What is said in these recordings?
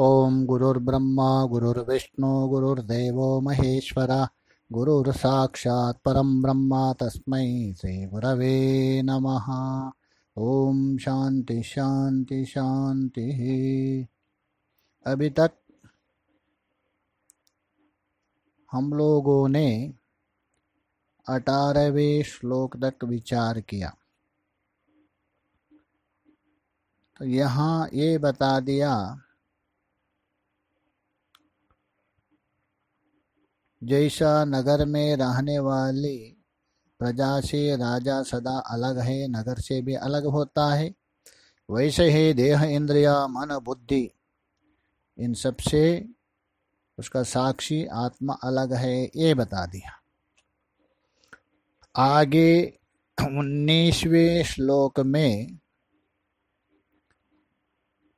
ॐ गुरुर्ब्रह्मा, गुरुर्विष्णु, गुरुर्देवो महेश्वर, गुरुर्साक्षात् परं ब्रह्म तस्मै श्रीगुरवे नमः। ओम शांति शांति शांति अभी तक हम लोगों ने अठारहवें श्लोक तक विचार किया। तो यहाँ ये बता दिया जैसा नगर में रहने वाली प्रजा से राजा सदा अलग है, नगर से भी अलग होता है। वैसे ही देह, इंद्रिया, मन, बुद्धि, इन सबसे उसका साक्षी आत्मा अलग है, ये बता दिया। आगे उन्नीसवें श्लोक में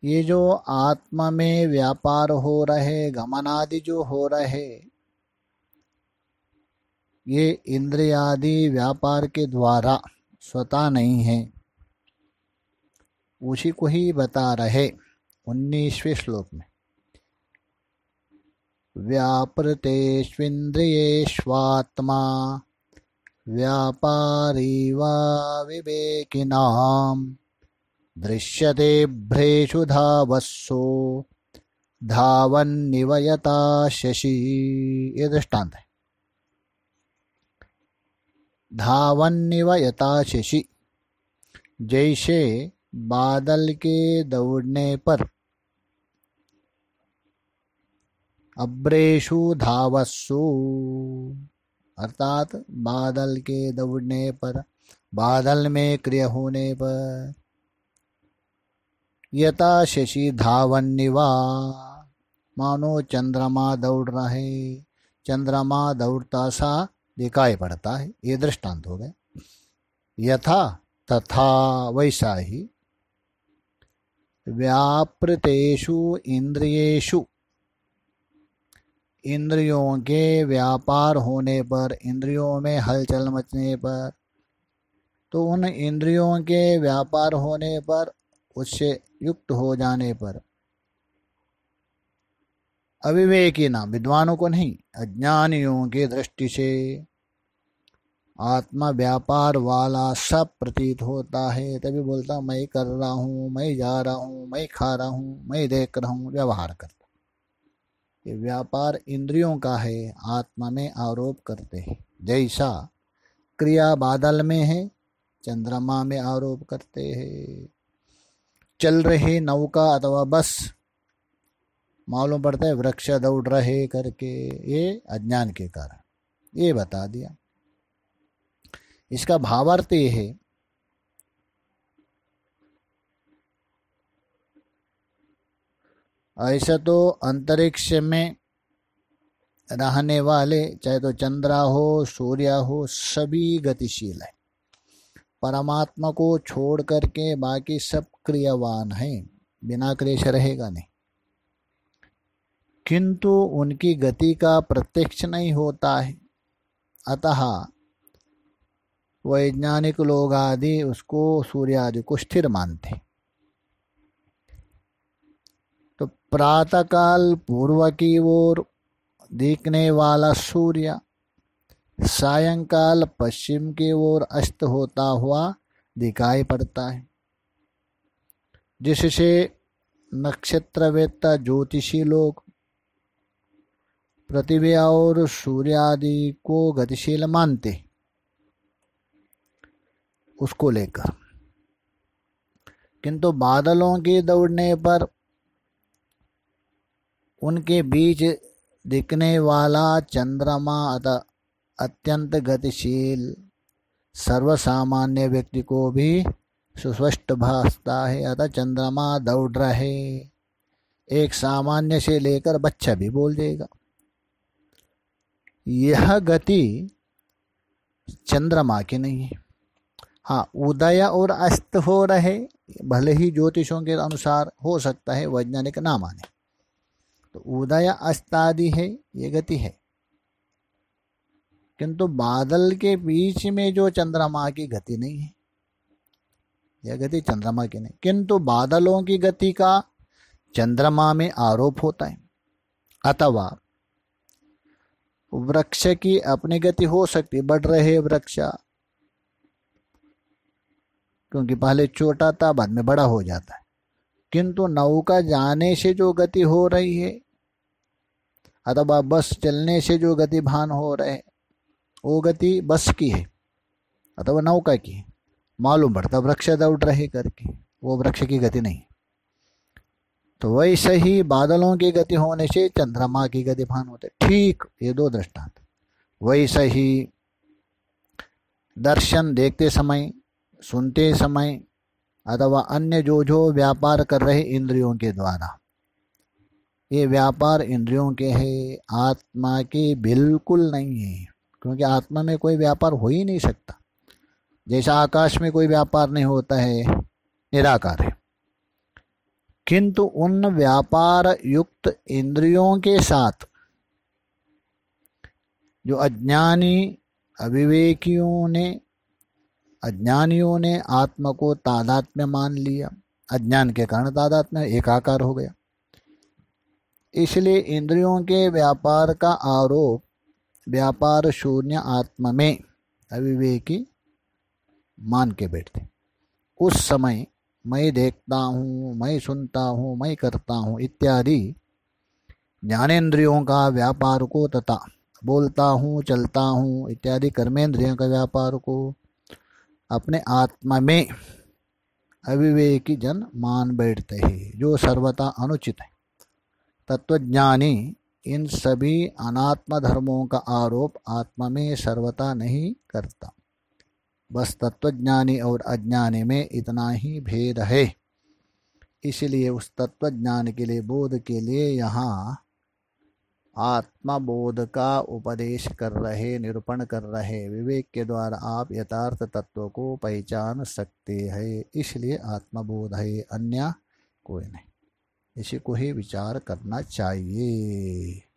ये जो आत्मा में व्यापार हो रहे, गमनादि जो हो रहे ये इंद्रियादि व्यापार के द्वारा स्वतः नहीं है। उसी को ही बता रहे उन्नीसवें श्लोक में। व्यापृतेष्विन्द्रियेष्वात्मा व्यापारी वा विवेकिनाम् दृश्यते भ्रेषु धावस्सो धावन्निवयता शशि। ये दृष्टांत है। धावन्निव यथाशि जैसे बादल के दौड़ने पर अब्रेशु धावस्सु। अर्थात बादल के दौड़ने पर, बादल में क्रिय होने पर यथा शशि धावन्निवा। मानो चंद्रमा दौड़ रहे चंद्रमा दौड़ता सा दिखाई पड़ता है, ये दृष्टांत हो गए। यथा तथा वैसा ही व्यापृतेषु इंद्रियेशु इंद्रियों के व्यापार होने पर, इंद्रियों में हलचल मचने पर तो उन इंद्रियों के व्यापार होने पर, उससे युक्त हो जाने पर अविवेकी ना, विद्वानों को नहीं, अज्ञानियों की दृष्टि से। आत्मा व्यापार वाला सब प्रतीत होता है, तभी बोलता, मैं कर रहा हूँ, मैं जा रहा हूँ, मैं खा रहा हूँ, मैं देख रहा हूँ, व्यवहार करता। ये व्यापार इंद्रियों का है, आत्मा में आरोप करते हैं। जैसा क्रिया बादल में है, चंद्रमा में आरोप करते हैं। चल रहे नौका अथवा बस मालूम पड़ता है, वृक्ष दौड़ रहे करके। ये अज्ञान के कारण। ये बता दिया। इसका भावार्थ ये है, ऐसा तो अंतरिक्ष में रहने वाले, चाहे तो चंद्रा हो, सूर्य हो, सभी गतिशील है। परमात्मा को छोड़ करके बाकी सब क्रियावान है। बिना क्लेश रहेगा नहीं। किंतु उनकी गति का प्रत्यक्ष नहीं होता है। अतः वैज्ञानिक लोग आदि उसको सूर्य आदि को स्थिर मानते। तो प्रातःकाल पूर्व की ओर दिखने वाला सूर्य, सायंकाल पश्चिम की ओर अस्त होता हुआ दिखाई पड़ता है। जिससे नक्षत्रवेत्ता ज्योतिषी लोग पृथ्वी और सूर्य आदि को गतिशील मानते, उसको लेकर। किंतु बादलों के दौड़ने पर उनके बीच दिखने वाला चंद्रमा अत, अत्यंत गतिशील, सर्वसामान्य व्यक्ति को भी सुस्पष्ट भासता है, अतः चंद्रमा दौड़ रहे। एक सामान्य से लेकर बच्चा भी बोल देगा। यह गति चंद्रमा की नहीं है। हाँ उदय और अस्त हो रहे, भले ही ज्योतिषों के अनुसार हो सकता है वैज्ञानिक ना माने। तो उदय, अस्त आदि है, ये गति है। किंतु बादल के बीच में जो चंद्रमा की गति नहीं है, यह गति चंद्रमा की नहीं। किंतु बादलों की गति का चंद्रमा में आरोप होता है। अथवा वृक्ष की अपनी गति हो सकती बढ़ रहे वृक्ष। क्योंकि पहले छोटा था, बाद में बड़ा हो जाता है। किंतु नौका जाने से जो गति हो रही है, अथवा बस चलने से जो गति भान हो रहे, वो गति बस की है, अथवा नौका की है। मालूम पड़ता, वृक्ष दौड़ रहे करके, वो वृक्ष की गति नहीं। तो वैसे ही बादलों की गति होने से चंद्रमा की गति भान होते। ठीक, ये दो दृष्टांत। वैसे ही दर्शन देखते समय, सुनते समय, अथवा अन्य जो जो व्यापार कर रहे इंद्रियों के द्वारा। ये व्यापार इंद्रियों के है, आत्मा के बिल्कुल नहीं है, क्योंकि आत्मा में कोई व्यापार हो ही नहीं सकता। जैसा आकाश में कोई व्यापार नहीं होता है, निराकार है। किंतु उन व्यापार युक्त इंद्रियों के साथ, जो अज्ञानी अविवेकियों ने, अज्ञानियों ने आत्मा को तादात्म्य मान लिया। अज्ञान के कारण तादात्म्य, एकाकार हो गया। इसलिए इंद्रियों के व्यापार का आरोप, व्यापार शून्य आत्मा में अविवेकी मान के बैठते। उस समय मैं देखता हूँ, मैं सुनता हूँ, मैं करता हूँ इत्यादि। ज्ञानेन्द्रियों का व्यापार को तथा बोलता हूँ, चलता हूँ इत्यादि कर्मेंद्रियों का व्यापार को अपने आत्मा में अविवेकी जन मान बैठते हैं, जो सर्वथा अनुचित है। तत्वज्ञानी इन सभी अनात्म धर्मों का आरोप आत्मा में सर्वथा नहीं करता। बस तत्वज्ञानी और अज्ञानी में इतना ही भेद है। इसलिए उस तत्वज्ञान के लिए बोध के लिए यहाँ आत्मबोध का उपदेश कर रहे, निरूपण कर रहे, विवेक के द्वारा आप यथार्थ तत्व को पहचान सकते हैं। इसलिए आत्मबोध है, अन्य कोई नहीं। इसी को ही विचार करना चाहिए।